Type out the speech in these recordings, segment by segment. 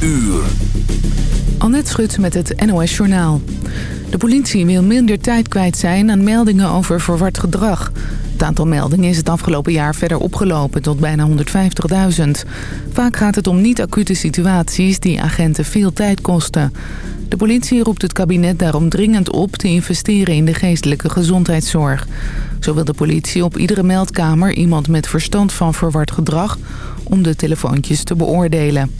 uur. Annette Schut met het NOS Journaal. De politie wil minder tijd kwijt zijn aan meldingen over verward gedrag. Het aantal meldingen is het afgelopen jaar verder opgelopen tot bijna 150.000. Vaak gaat het om niet-acute situaties die agenten veel tijd kosten. De politie roept het kabinet daarom dringend op te investeren in de geestelijke gezondheidszorg. Zo wil de politie op iedere meldkamer iemand met verstand van verward gedrag om de telefoontjes te beoordelen.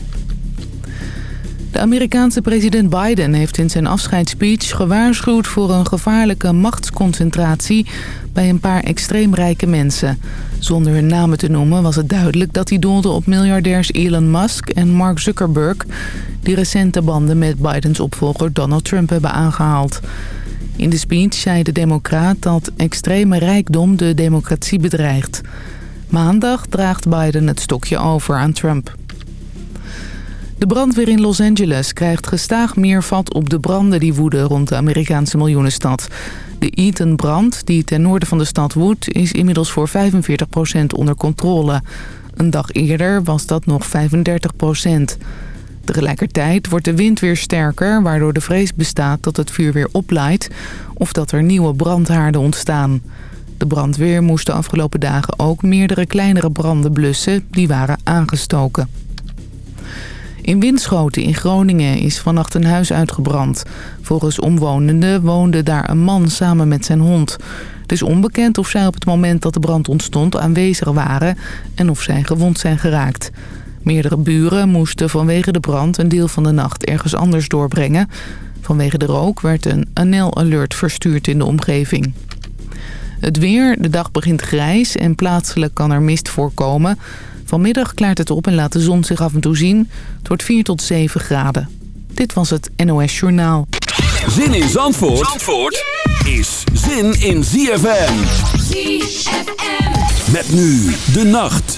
De Amerikaanse president Biden heeft in zijn afscheidsspeech gewaarschuwd voor een gevaarlijke machtsconcentratie bij een paar extreem rijke mensen. Zonder hun namen te noemen was het duidelijk dat hij doelde op miljardairs Elon Musk en Mark Zuckerberg... die recente banden met Bidens opvolger Donald Trump hebben aangehaald. In de speech zei de democraat dat extreme rijkdom de democratie bedreigt. Maandag draagt Biden het stokje over aan Trump. De brandweer in Los Angeles krijgt gestaag meer vat op de branden die woeden rond de Amerikaanse miljoenenstad. De Eaton-brand, die ten noorden van de stad woedt, is inmiddels voor 45% onder controle. Een dag eerder was dat nog 35%. Tegelijkertijd wordt de wind weer sterker, waardoor de vrees bestaat dat het vuur weer oplaait of dat er nieuwe brandhaarden ontstaan. De brandweer moest de afgelopen dagen ook meerdere kleinere branden blussen die waren aangestoken. In Winschoten in Groningen is vannacht een huis uitgebrand. Volgens omwonenden woonde daar een man samen met zijn hond. Het is onbekend of zij op het moment dat de brand ontstond aanwezig waren... en of zij gewond zijn geraakt. Meerdere buren moesten vanwege de brand een deel van de nacht ergens anders doorbrengen. Vanwege de rook werd een ANEL-alert verstuurd in de omgeving. Het weer, de dag begint grijs en plaatselijk kan er mist voorkomen... Vanmiddag klaart het op en laat de zon zich af en toe zien. Het wordt 4 tot 7 graden. Dit was het NOS Journaal. Zin in Zandvoort, Zandvoort is zin in ZFM. ZFM. Met nu de nacht.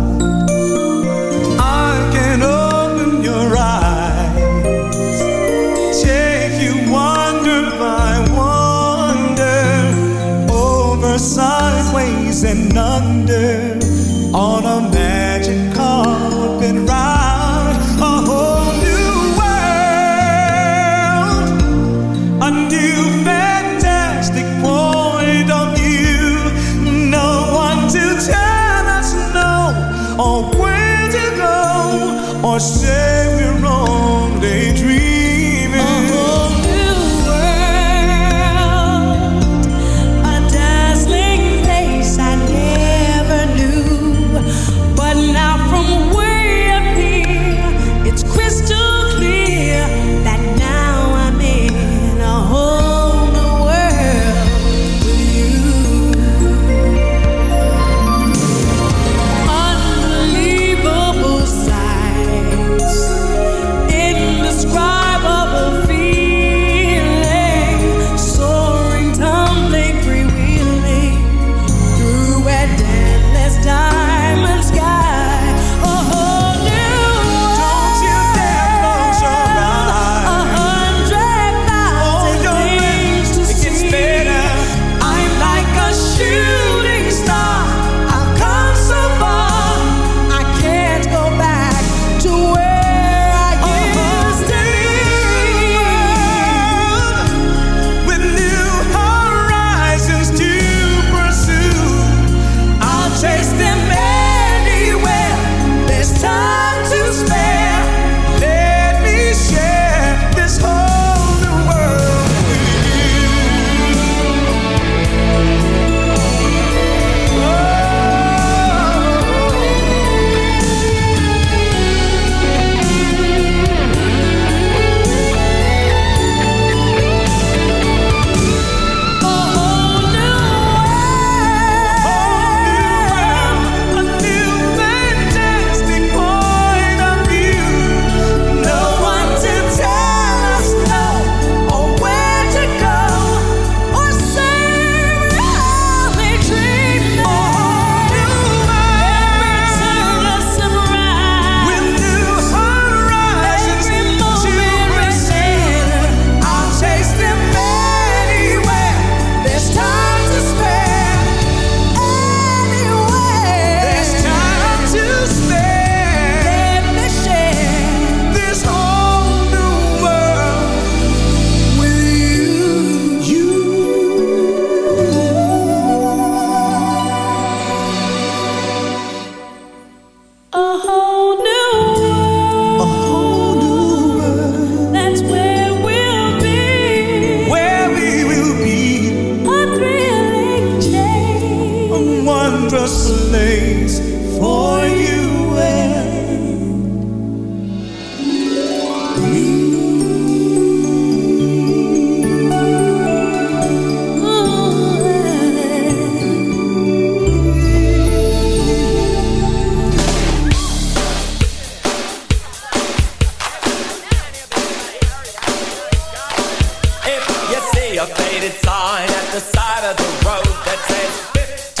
a faded sign at the side of the road that says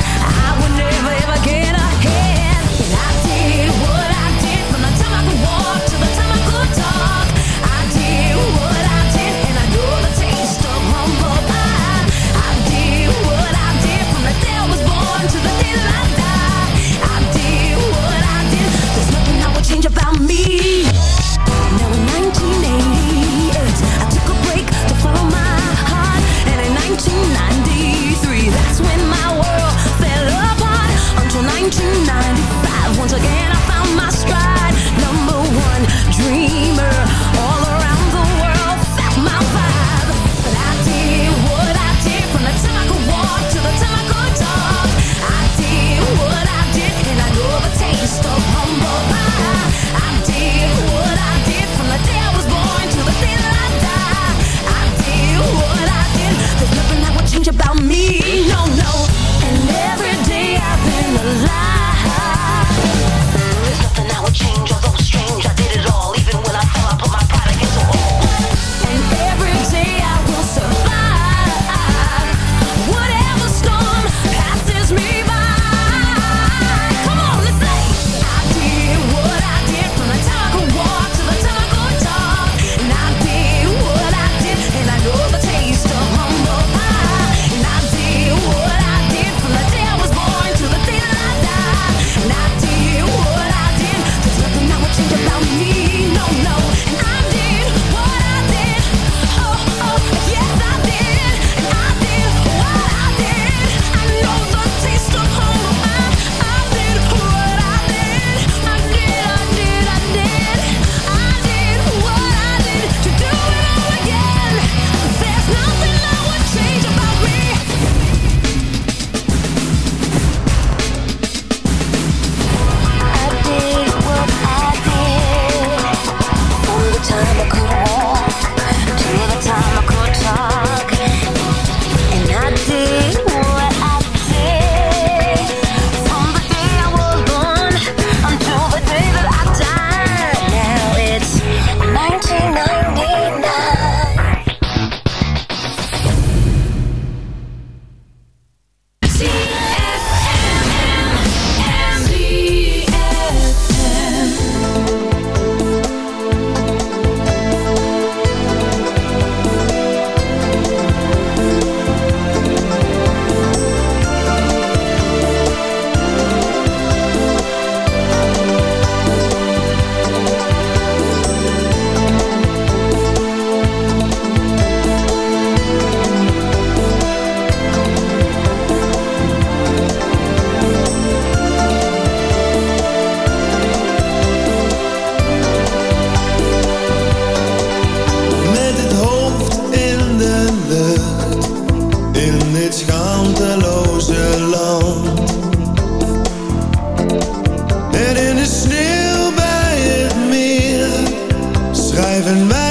again. de sneeuw bij het meer. Schrijven mij